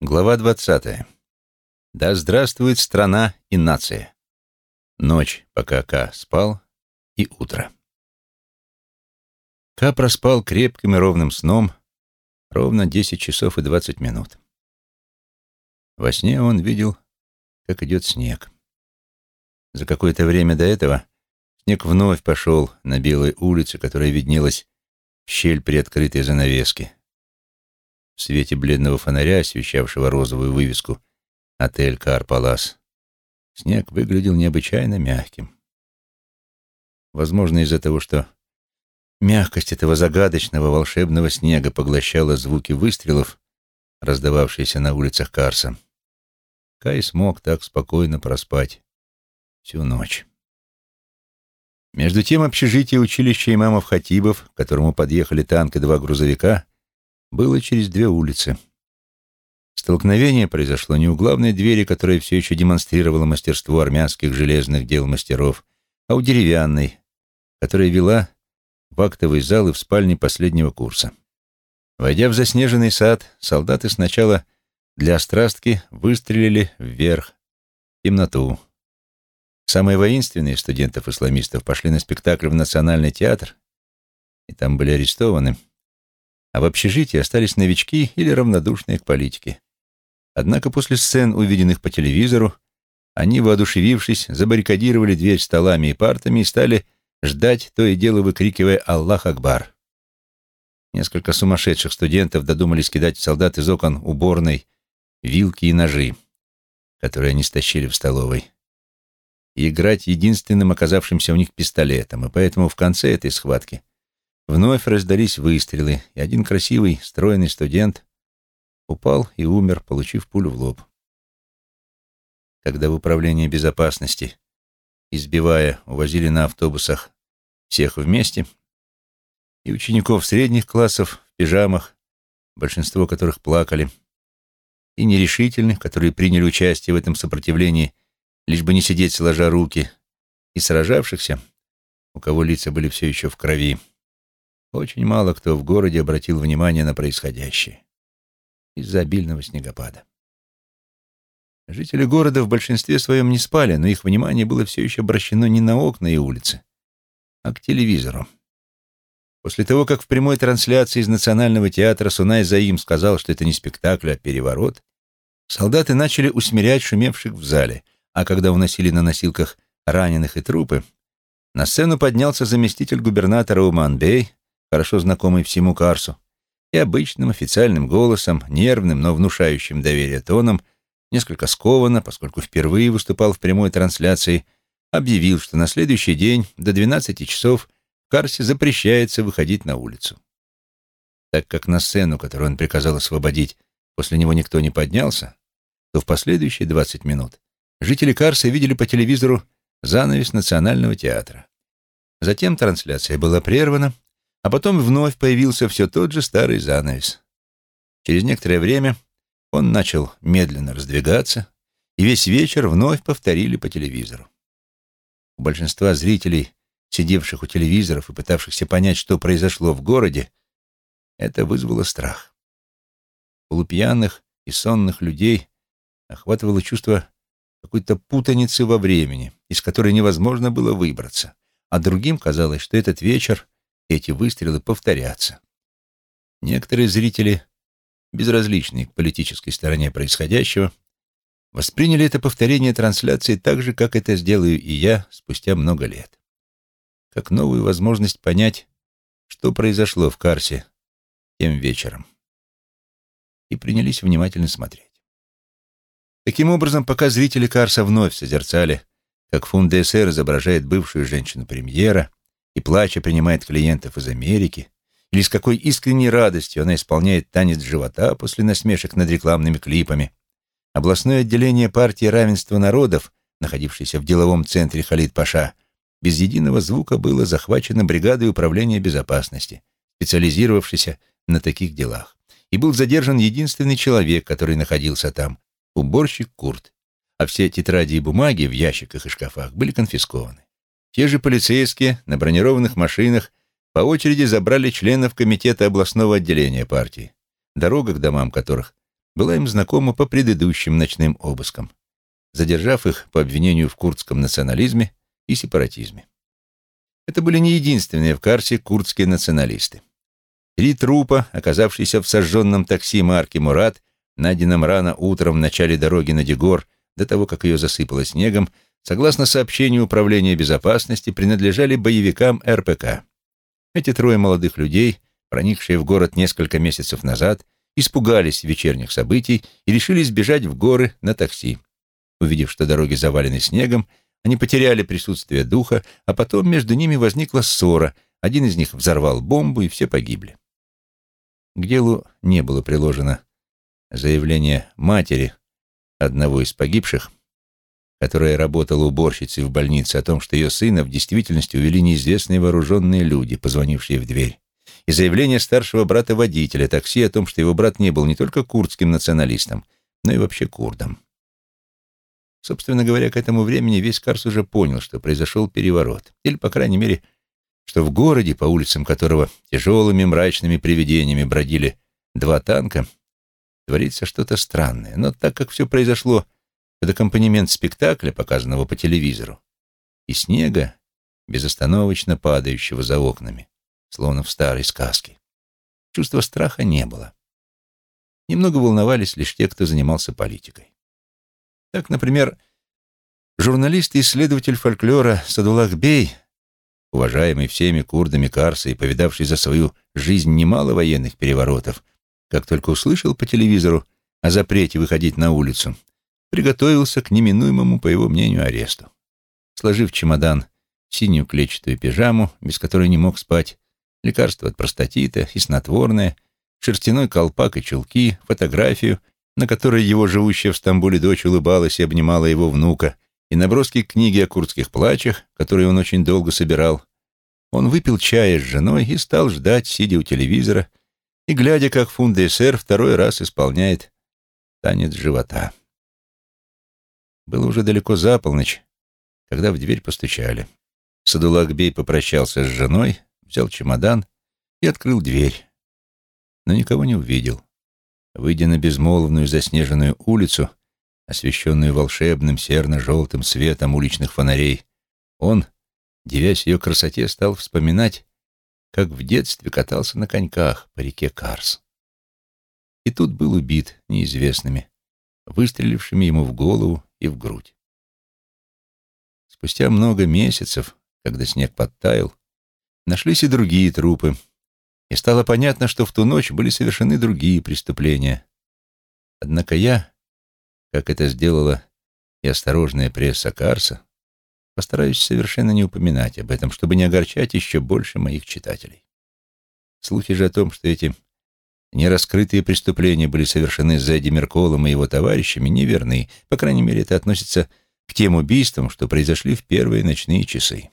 Глава 20. Да здравствует страна и нация. Ночь, пока Ка спал, и утро. Ка проспал крепким и ровным сном ровно 10 часов и 20 минут. Во сне он видел, как идет снег. За какое-то время до этого снег вновь пошел на белой улице, которая виднелась в щель приоткрытой занавески в свете бледного фонаря, освещавшего розовую вывеску «Отель Карпалас», снег выглядел необычайно мягким. Возможно, из-за того, что мягкость этого загадочного волшебного снега поглощала звуки выстрелов, раздававшиеся на улицах Карса, Кай смог так спокойно проспать всю ночь. Между тем общежитие училища имамов Хатибов, к которому подъехали танк и два грузовика, было через две улицы. Столкновение произошло не у главной двери, которая все еще демонстрировала мастерство армянских железных дел мастеров, а у деревянной, которая вела в актовый зал и в спальне последнего курса. Войдя в заснеженный сад, солдаты сначала для острастки выстрелили вверх, в темноту. Самые воинственные студентов-исламистов пошли на спектакль в Национальный театр, и там были арестованы – а в общежитии остались новички или равнодушные к политике. Однако после сцен, увиденных по телевизору, они, воодушевившись, забаррикадировали дверь столами и партами и стали ждать, то и дело выкрикивая «Аллах Акбар!». Несколько сумасшедших студентов додумались кидать солдат из окон уборной вилки и ножи, которые они стащили в столовой, и играть единственным оказавшимся у них пистолетом, и поэтому в конце этой схватки Вновь раздались выстрелы, и один красивый, стройный студент упал и умер, получив пулю в лоб. Когда в управлении безопасности, избивая, увозили на автобусах всех вместе, и учеников средних классов в пижамах, большинство которых плакали, и нерешительных, которые приняли участие в этом сопротивлении, лишь бы не сидеть сложа руки, и сражавшихся, у кого лица были все еще в крови, очень мало кто в городе обратил внимание на происходящее из-за обильного снегопада. Жители города в большинстве своем не спали, но их внимание было все еще обращено не на окна и улицы, а к телевизору. После того, как в прямой трансляции из Национального театра Сунай Заим сказал, что это не спектакль, а переворот, солдаты начали усмирять шумевших в зале, а когда уносили на носилках раненых и трупы, на сцену поднялся заместитель губернатора Уман-Бей, хорошо знакомый всему Карсу, и обычным официальным голосом, нервным, но внушающим доверие тоном, несколько скованно, поскольку впервые выступал в прямой трансляции, объявил, что на следующий день до 12 часов Карсе запрещается выходить на улицу. Так как на сцену, которую он приказал освободить, после него никто не поднялся, то в последующие 20 минут жители Карса видели по телевизору занавес Национального театра. Затем трансляция была прервана, а потом вновь появился все тот же старый занавес. Через некоторое время он начал медленно раздвигаться, и весь вечер вновь повторили по телевизору. У большинства зрителей, сидевших у телевизоров и пытавшихся понять, что произошло в городе, это вызвало страх. Полупьяных и сонных людей охватывало чувство какой-то путаницы во времени, из которой невозможно было выбраться, а другим казалось, что этот вечер эти выстрелы повторятся. Некоторые зрители, безразличные к политической стороне происходящего, восприняли это повторение трансляции так же, как это сделаю и я спустя много лет. Как новую возможность понять, что произошло в Карсе тем вечером. И принялись внимательно смотреть. Таким образом, пока зрители Карса вновь созерцали, как фунд ДСР изображает бывшую женщину-премьера, и плача принимает клиентов из Америки, или с какой искренней радостью она исполняет танец живота после насмешек над рекламными клипами. Областное отделение партии равенства народов, находившееся в деловом центре Халид-Паша, без единого звука было захвачено бригадой управления безопасности, специализировавшейся на таких делах. И был задержан единственный человек, который находился там, уборщик Курт, а все тетради и бумаги в ящиках и шкафах были конфискованы. Те же полицейские на бронированных машинах по очереди забрали членов комитета областного отделения партии, дорога к домам которых была им знакома по предыдущим ночным обыскам, задержав их по обвинению в курдском национализме и сепаратизме. Это были не единственные в Карсе курдские националисты. Три трупа, оказавшиеся в сожженном такси марки «Мурат», найденном рано утром в начале дороги на Дегор, до того, как ее засыпало снегом, согласно сообщению Управления безопасности, принадлежали боевикам РПК. Эти трое молодых людей, проникшие в город несколько месяцев назад, испугались вечерних событий и решили сбежать в горы на такси. Увидев, что дороги завалены снегом, они потеряли присутствие духа, а потом между ними возникла ссора. Один из них взорвал бомбу, и все погибли. К делу не было приложено заявление матери одного из погибших, которая работала уборщицей в больнице, о том, что ее сына в действительности увели неизвестные вооруженные люди, позвонившие в дверь, и заявление старшего брата-водителя такси о том, что его брат не был не только курдским националистом, но и вообще курдом. Собственно говоря, к этому времени весь Карс уже понял, что произошел переворот, или, по крайней мере, что в городе, по улицам которого тяжелыми мрачными привидениями бродили два танка, творится что-то странное. Но так как все произошло под аккомпанемент спектакля, показанного по телевизору, и снега, безостановочно падающего за окнами, словно в старой сказке, чувства страха не было. Немного волновались лишь те, кто занимался политикой. Так, например, журналист и исследователь фольклора Садулах Бей, уважаемый всеми курдами Карса и повидавший за свою жизнь немало военных переворотов, как только услышал по телевизору о запрете выходить на улицу, приготовился к неминуемому, по его мнению, аресту. Сложив чемодан, синюю клетчатую пижаму, без которой не мог спать, лекарство от простатита и снотворное, шерстяной колпак и чулки, фотографию, на которой его живущая в Стамбуле дочь улыбалась и обнимала его внука, и наброски книги о курдских плачах, которые он очень долго собирал, он выпил чая с женой и стал ждать, сидя у телевизора и глядя, как фунда СР второй раз исполняет танец живота. Было уже далеко за полночь, когда в дверь постучали. Садулакбей попрощался с женой, взял чемодан и открыл дверь, но никого не увидел. Выйдя на безмолвную заснеженную улицу, освещенную волшебным серно-желтым светом уличных фонарей, он, девясь ее красоте, стал вспоминать, как в детстве катался на коньках по реке Карс. И тут был убит неизвестными, выстрелившими ему в голову и в грудь. Спустя много месяцев, когда снег подтаял, нашлись и другие трупы, и стало понятно, что в ту ночь были совершены другие преступления. Однако я, как это сделала и осторожная пресса Карса, постараюсь совершенно не упоминать об этом, чтобы не огорчать еще больше моих читателей. Слухи же о том, что эти нераскрытые преступления были совершены Зэдди Мерколом и его товарищами, неверны. По крайней мере, это относится к тем убийствам, что произошли в первые ночные часы.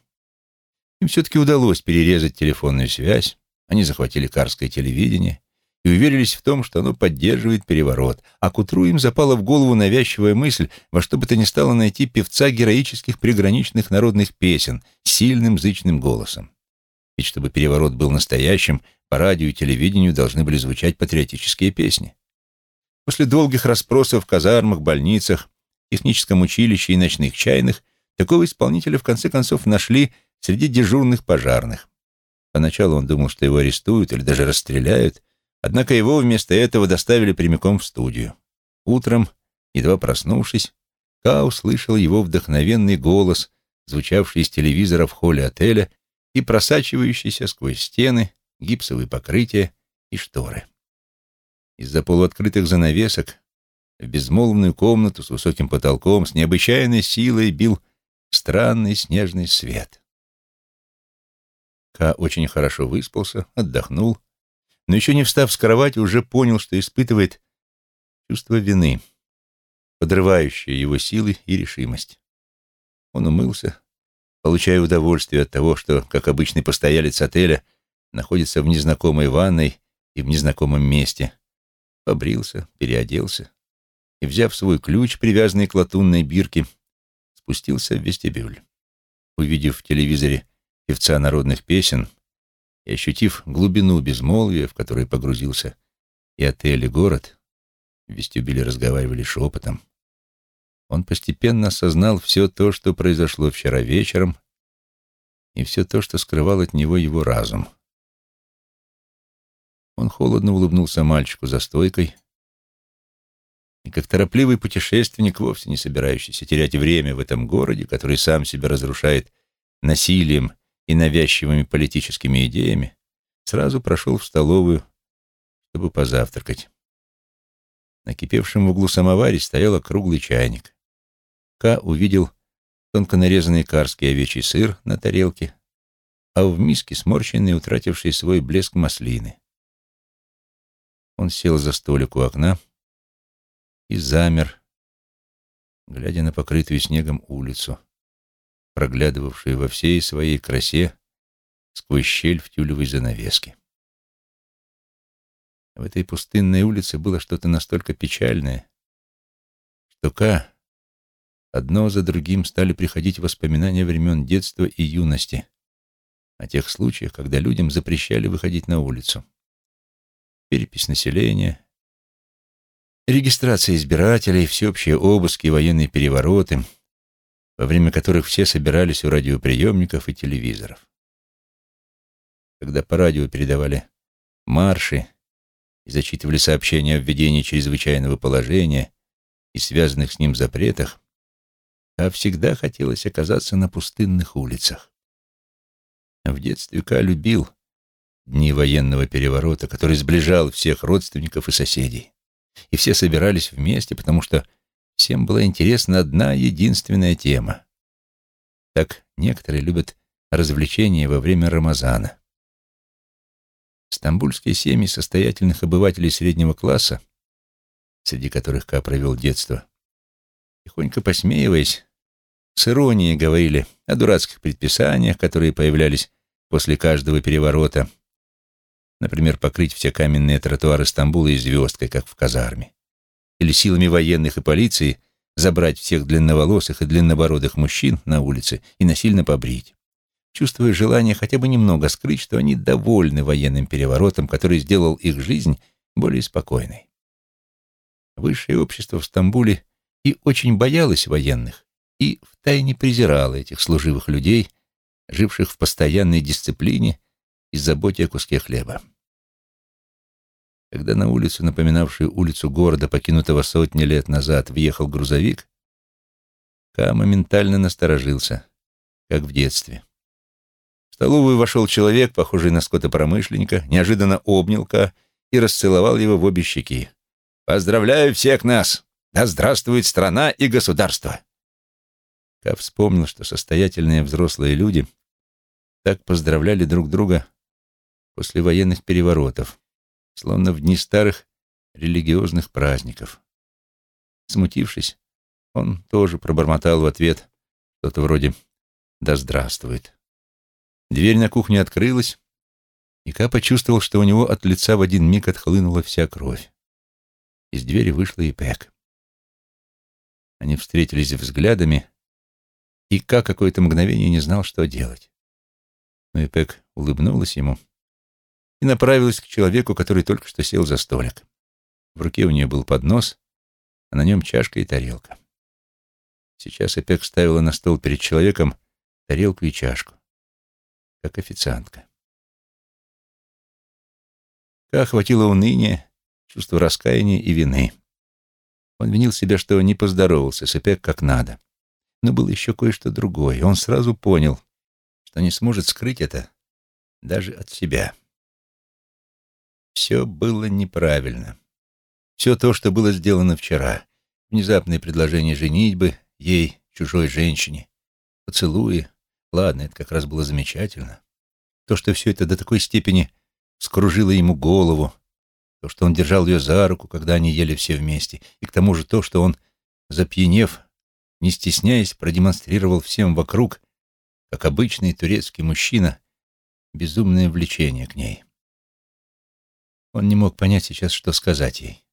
Им все-таки удалось перерезать телефонную связь, они захватили карское телевидение и уверились в том, что оно поддерживает переворот, а к утру им запала в голову навязчивая мысль во что бы то ни стало найти певца героических приграничных народных песен с сильным зычным голосом. Ведь чтобы переворот был настоящим, по радио и телевидению должны были звучать патриотические песни. После долгих расспросов в казармах, больницах, техническом училище и ночных чайных такого исполнителя в конце концов нашли среди дежурных пожарных. Поначалу он думал, что его арестуют или даже расстреляют, однако его вместо этого доставили прямиком в студию. Утром, едва проснувшись, Ка услышал его вдохновенный голос, звучавший из телевизора в холле отеля и просачивающийся сквозь стены, гипсовые покрытия и шторы. Из-за полуоткрытых занавесок в безмолвную комнату с высоким потолком с необычайной силой бил странный снежный свет. Ка очень хорошо выспался, отдохнул, но еще не встав с кровати, уже понял, что испытывает чувство вины, подрывающее его силы и решимость. Он умылся, получая удовольствие от того, что, как обычный постоялец отеля, находится в незнакомой ванной и в незнакомом месте, побрился, переоделся и, взяв свой ключ, привязанный к латунной бирке, спустился в вестибюль. Увидев в телевизоре певца народных песен, и ощутив глубину безмолвия, в которой погрузился и отель, и город, в вестибюле разговаривали шепотом, он постепенно осознал все то, что произошло вчера вечером, и все то, что скрывал от него его разум. Он холодно улыбнулся мальчику за стойкой, и как торопливый путешественник, вовсе не собирающийся терять время в этом городе, который сам себя разрушает насилием и навязчивыми политическими идеями, сразу прошел в столовую, чтобы позавтракать. На кипевшем в углу самоваре стоял круглый чайник. Ка увидел тонко нарезанный карский овечий сыр на тарелке, а в миске сморщенный, утративший свой блеск маслины. Он сел за столик у окна и замер, глядя на покрытую снегом улицу, проглядывавшую во всей своей красе сквозь щель в тюлевой занавеске. В этой пустынной улице было что-то настолько печальное, что Ка одно за другим стали приходить воспоминания времен детства и юности о тех случаях, когда людям запрещали выходить на улицу. Перепись населения, Регистрация избирателей, всеобщие обыски и военные перевороты, во время которых все собирались у радиоприемников и телевизоров. Когда по радио передавали марши и зачитывали сообщения о введении чрезвычайного положения и связанных с ним запретах, а всегда хотелось оказаться на пустынных улицах. В детстве Ка любил дни военного переворота, который сближал всех родственников и соседей и все собирались вместе, потому что всем была интересна одна единственная тема. Так некоторые любят развлечения во время Рамазана. Стамбульские семьи состоятельных обывателей среднего класса, среди которых Ка провел детство, тихонько посмеиваясь, с иронией говорили о дурацких предписаниях, которые появлялись после каждого переворота, Например, покрыть все каменные тротуары Стамбула и звездкой, как в казарме. Или силами военных и полиции забрать всех длинноволосых и длиннобородых мужчин на улице и насильно побрить, чувствуя желание хотя бы немного скрыть, что они довольны военным переворотом, который сделал их жизнь более спокойной. Высшее общество в Стамбуле и очень боялось военных, и втайне презирало этих служивых людей, живших в постоянной дисциплине и заботе о куске хлеба. Когда на улицу, напоминавшую улицу города, покинутого сотни лет назад, въехал грузовик, Ка моментально насторожился, как в детстве. В столовую вошел человек, похожий на скотопромышленника, неожиданно обнял Ка и расцеловал его в обе щеки. «Поздравляю всех нас! Да здравствует страна и государство!» Ка вспомнил, что состоятельные взрослые люди так поздравляли друг друга после военных переворотов, словно в дни старых религиозных праздников. Смутившись, он тоже пробормотал в ответ что-то вроде «Да здравствует». Дверь на кухне открылась, и Ка почувствовал, что у него от лица в один миг отхлынула вся кровь. Из двери вышла и Пэк. Они встретились взглядами, и Ка какое-то мгновение не знал, что делать. Но и Пэк улыбнулась ему и направилась к человеку, который только что сел за столик. В руке у нее был поднос, а на нем чашка и тарелка. Сейчас Эпек ставила на стол перед человеком тарелку и чашку, как официантка. Ка охватило уныние, чувство раскаяния и вины. Он винил себя, что не поздоровался с Эпек как надо. Но было еще кое-что другое. Он сразу понял, что не сможет скрыть это даже от себя. Все было неправильно. Все то, что было сделано вчера. Внезапное предложение женитьбы ей, чужой женщине. Поцелуи. Ладно, это как раз было замечательно. То, что все это до такой степени скружило ему голову. То, что он держал ее за руку, когда они ели все вместе. И к тому же то, что он, запьянев, не стесняясь, продемонстрировал всем вокруг, как обычный турецкий мужчина, безумное влечение к ней. Он не мог понять сейчас, что сказать ей.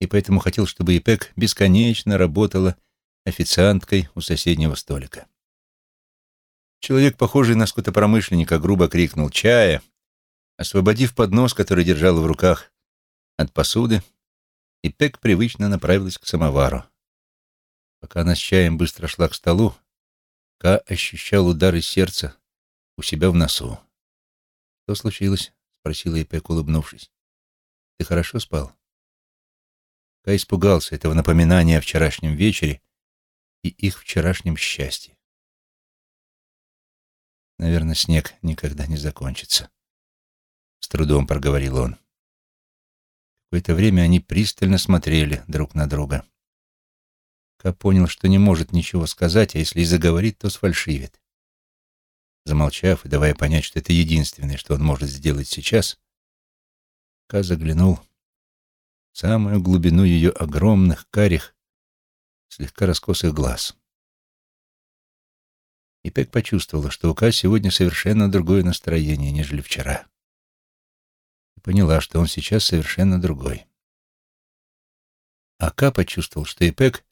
И поэтому хотел, чтобы Ипек бесконечно работала официанткой у соседнего столика. Человек, похожий на скотопромышленника, грубо крикнул «Чая!», освободив поднос, который держал в руках, от посуды, и Пек привычно направилась к самовару. Пока она с чаем быстро шла к столу, Ка ощущал удары сердца у себя в носу. «Что случилось?» — спросила Ипек, улыбнувшись. «Ты хорошо спал?» Ка испугался этого напоминания о вчерашнем вечере и их вчерашнем счастье. «Наверное, снег никогда не закончится», — с трудом проговорил он. Какое-то время они пристально смотрели друг на друга. Ка понял, что не может ничего сказать, а если и заговорит, то сфальшивит. Замолчав и давая понять, что это единственное, что он может сделать сейчас, Ка заглянул в самую глубину ее огромных, карих, слегка раскосых глаз. И Пек почувствовала, что у Ка сегодня совершенно другое настроение, нежели вчера. И поняла, что он сейчас совершенно другой. А Ка почувствовал, что Ипек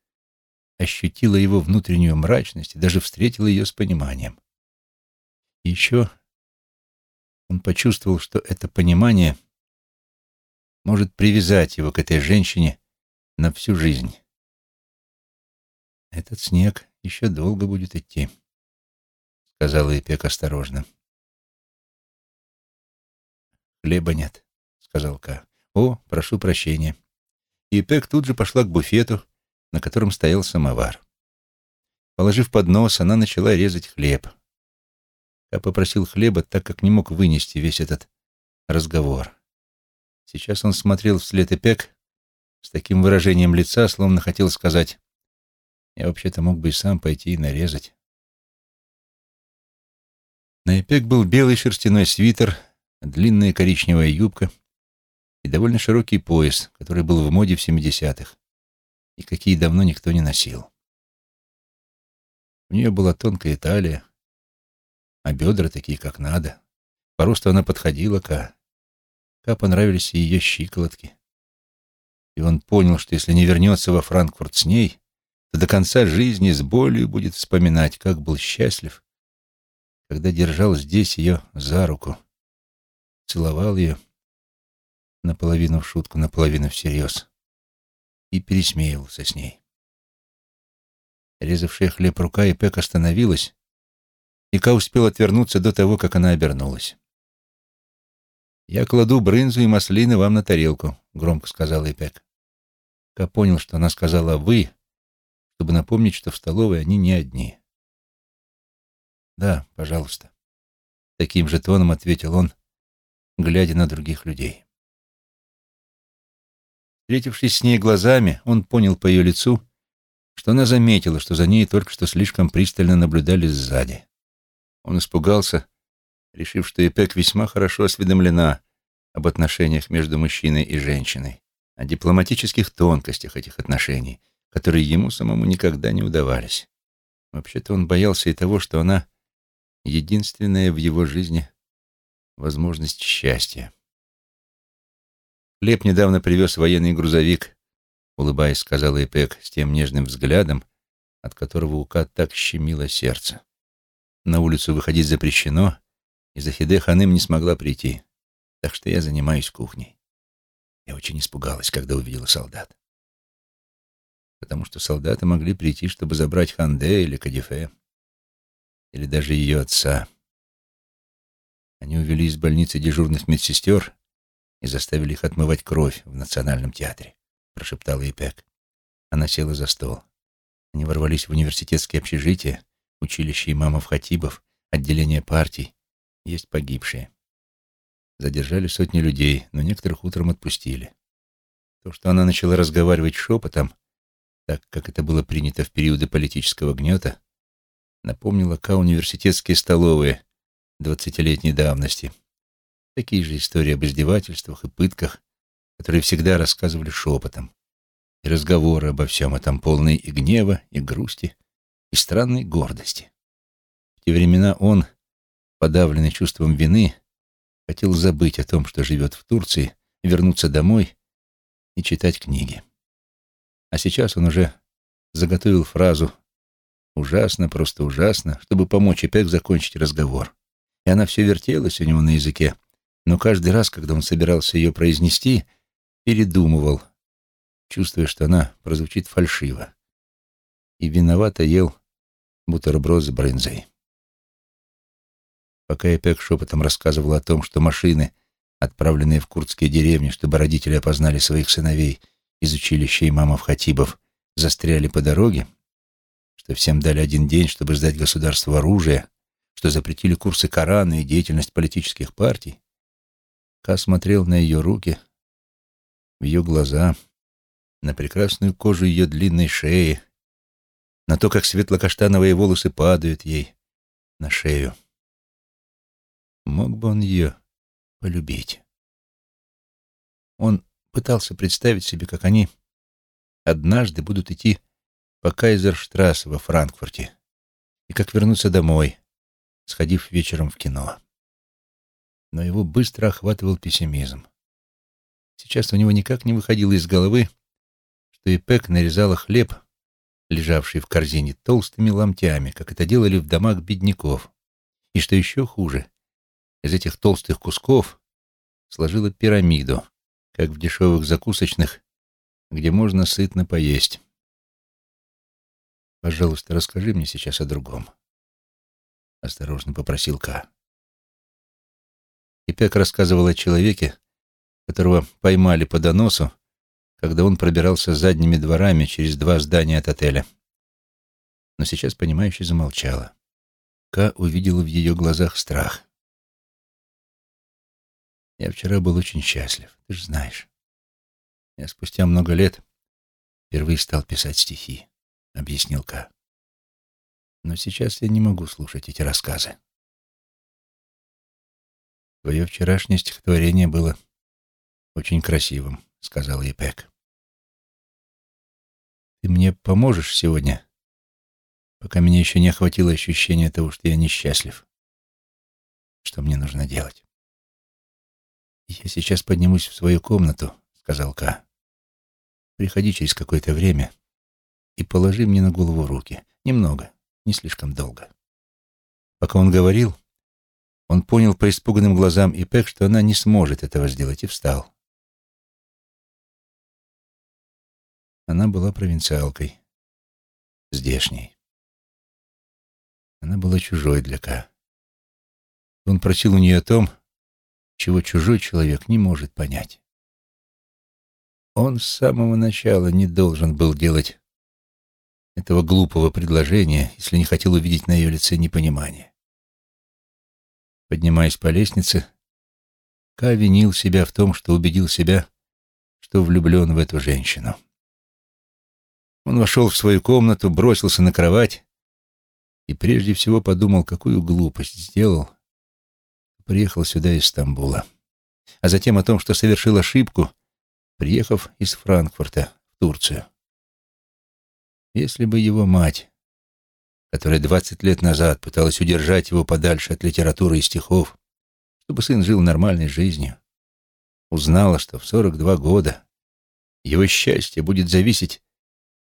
ощутила его внутреннюю мрачность и даже встретила ее с пониманием. Еще он почувствовал, что это понимание может привязать его к этой женщине на всю жизнь. «Этот снег еще долго будет идти», — сказала Эпек осторожно. «Хлеба нет», — сказал Ка. «О, прошу прощения». И Эпек тут же пошла к буфету, на котором стоял самовар. Положив поднос, она начала резать хлеб. Я попросил хлеба, так как не мог вынести весь этот разговор. Сейчас он смотрел вслед Эпек с таким выражением лица, словно хотел сказать, «Я вообще-то мог бы и сам пойти и нарезать». На Эпек был белый шерстяной свитер, длинная коричневая юбка и довольно широкий пояс, который был в моде в семидесятых и какие давно никто не носил. У нее была тонкая талия, а бедра такие, как надо. По росту она подходила Ка. Ка понравились и ее щиколотки. И он понял, что если не вернется во Франкфурт с ней, то до конца жизни с болью будет вспоминать, как был счастлив, когда держал здесь ее за руку, целовал ее наполовину в шутку, наполовину всерьез и пересмеивался с ней. Резавшая хлеб рука и Пек остановилась, и Ка успел отвернуться до того, как она обернулась. «Я кладу брынзу и маслины вам на тарелку», — громко сказала Ипек. Ка понял, что она сказала «вы», чтобы напомнить, что в столовой они не одни. «Да, пожалуйста», — таким же тоном ответил он, глядя на других людей. Встретившись с ней глазами, он понял по ее лицу, что она заметила, что за ней только что слишком пристально наблюдали сзади. Он испугался, решив, что Эпек весьма хорошо осведомлена об отношениях между мужчиной и женщиной, о дипломатических тонкостях этих отношений, которые ему самому никогда не удавались. Вообще-то он боялся и того, что она единственная в его жизни возможность счастья. Хлеб недавно привез военный грузовик, улыбаясь, сказала Эпек с тем нежным взглядом, от которого у Кат так щемило сердце. На улицу выходить запрещено, и Захиде Ханым не смогла прийти, так что я занимаюсь кухней. Я очень испугалась, когда увидела солдат. Потому что солдаты могли прийти, чтобы забрать Ханде или Кадифе, или даже ее отца. Они увели из больницы дежурных медсестер и заставили их отмывать кровь в Национальном театре», — прошептала Ипек. Она села за стол. Они ворвались в университетские общежития, училище имамов-хатибов, отделение партий. Есть погибшие. Задержали сотни людей, но некоторых утром отпустили. То, что она начала разговаривать шепотом, так как это было принято в периоды политического гнета, напомнило Ка университетские столовые двадцатилетней давности — Такие же истории об издевательствах и пытках, которые всегда рассказывали шепотом. И разговоры обо всем этом полные и гнева, и грусти, и странной гордости. В те времена он, подавленный чувством вины, хотел забыть о том, что живет в Турции, вернуться домой и читать книги. А сейчас он уже заготовил фразу «ужасно, просто ужасно», чтобы помочь опять закончить разговор. И она все вертелась у него на языке, но каждый раз, когда он собирался ее произнести, передумывал чувствуя, что она прозвучит фальшиво, и виновато ел бутерброд с брынзой. Пока Эпек шепотом рассказывал о том, что машины, отправленные в курдские деревни, чтобы родители опознали своих сыновей из училища имамов Хатибов, застряли по дороге, что всем дали один день, чтобы сдать государству оружие, что запретили курсы Корана и деятельность политических партий, Ка смотрел на ее руки, в ее глаза, на прекрасную кожу ее длинной шеи, на то, как светло-каштановые волосы падают ей на шею. Мог бы он ее полюбить. Он пытался представить себе, как они однажды будут идти по Кайзерштрассе во Франкфурте и как вернуться домой, сходив вечером в кино. Но его быстро охватывал пессимизм. Сейчас у него никак не выходило из головы, что Ипек нарезала хлеб, лежавший в корзине, толстыми ломтями, как это делали в домах бедняков, и, что еще хуже, из этих толстых кусков сложила пирамиду, как в дешевых закусочных, где можно сытно поесть. «Пожалуйста, расскажи мне сейчас о другом», — осторожно попросил Ка. И Пек рассказывал о человеке, которого поймали по доносу, когда он пробирался задними дворами через два здания от отеля. Но сейчас понимающе замолчала. Ка увидела в ее глазах страх. Я вчера был очень счастлив, ты же знаешь. Я спустя много лет впервые стал писать стихи, — объяснил Ка. Но сейчас я не могу слушать эти рассказы. Твое вчерашнее стихотворение было очень красивым, — сказал Епек. Ты мне поможешь сегодня, пока меня еще не охватило ощущение того, что я несчастлив. Что мне нужно делать? «Я сейчас поднимусь в свою комнату», — сказал Ка. «Приходи через какое-то время и положи мне на голову руки. Немного, не слишком долго». Пока он говорил, он понял по испуганным глазам Ипек, что она не сможет этого сделать, и встал. Она была провинциалкой, здешней. Она была чужой для Ка. Он просил у нее о том, чего чужой человек не может понять. Он с самого начала не должен был делать этого глупого предложения, если не хотел увидеть на ее лице непонимание. Поднимаясь по лестнице, Ка винил себя в том, что убедил себя, что влюблен в эту женщину. Он вошел в свою комнату, бросился на кровать и прежде всего подумал, какую глупость сделал, приехал сюда из Стамбула, а затем о том, что совершил ошибку, приехав из Франкфурта в Турцию. Если бы его мать, которая двадцать лет назад пыталась удержать его подальше от литературы и стихов, чтобы сын жил нормальной жизнью, узнала, что в сорок два года его счастье будет зависеть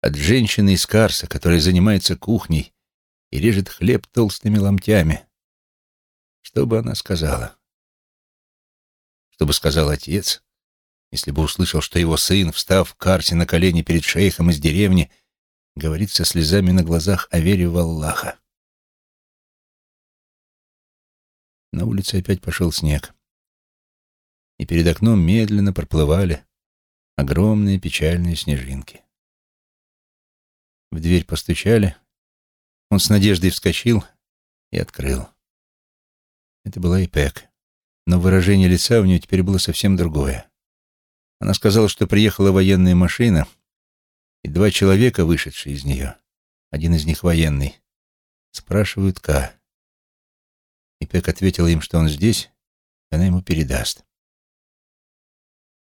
от женщины из Карса, которая занимается кухней и режет хлеб толстыми ломтями, что бы она сказала? Что бы сказал отец, если бы услышал, что его сын, встав в карте на колени перед шейхом из деревни, говорит со слезами на глазах о вере в Аллаха? На улице опять пошел снег, и перед окном медленно проплывали огромные печальные снежинки. В дверь постучали, он с надеждой вскочил и открыл. Это была Ипек. Но выражение лица у нее теперь было совсем другое. Она сказала, что приехала военная машина, и два человека, вышедшие из нее, один из них военный, спрашивают Ка. Ипек ответила им, что он здесь, и она ему передаст.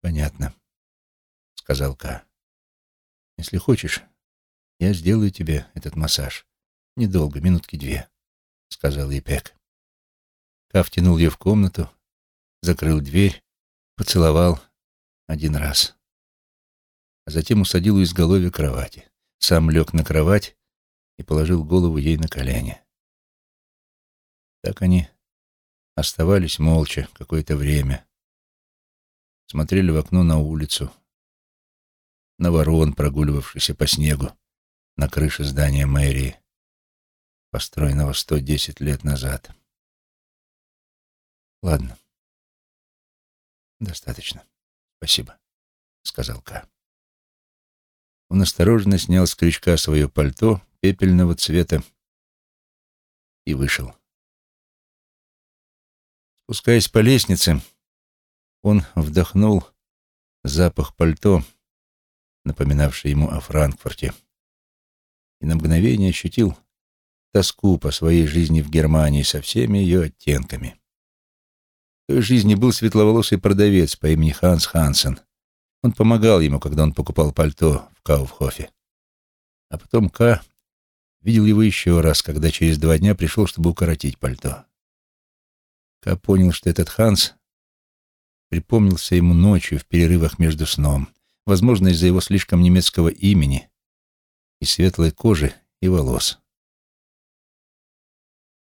«Понятно», — сказал Ка. «Если хочешь, я сделаю тебе этот массаж. Недолго, минутки две», — сказал Ипек. Ка втянул ее в комнату, закрыл дверь, поцеловал один раз. А затем усадил у изголовья кровати. Сам лег на кровать и положил голову ей на колени. Так они оставались молча какое-то время. Смотрели в окно на улицу. на ворон, прогуливавшихся по снегу на крыше здания мэрии, построенного 110 лет назад. Ладно. Достаточно. Спасибо, сказал Ка. Он осторожно снял с крючка свое пальто пепельного цвета и вышел. Спускаясь по лестнице, он вдохнул запах пальто, напоминавший ему о Франкфурте, и на мгновение ощутил тоску по своей жизни в Германии со всеми ее оттенками. В той жизни был светловолосый продавец по имени Ханс Хансен. Он помогал ему, когда он покупал пальто в Кауфхофе. А потом К видел его еще раз, когда через два дня пришел, чтобы укоротить пальто. Ка понял, что этот Ханс припомнился ему ночью в перерывах между сном, возможно, из-за его слишком немецкого имени и светлой кожи и волос.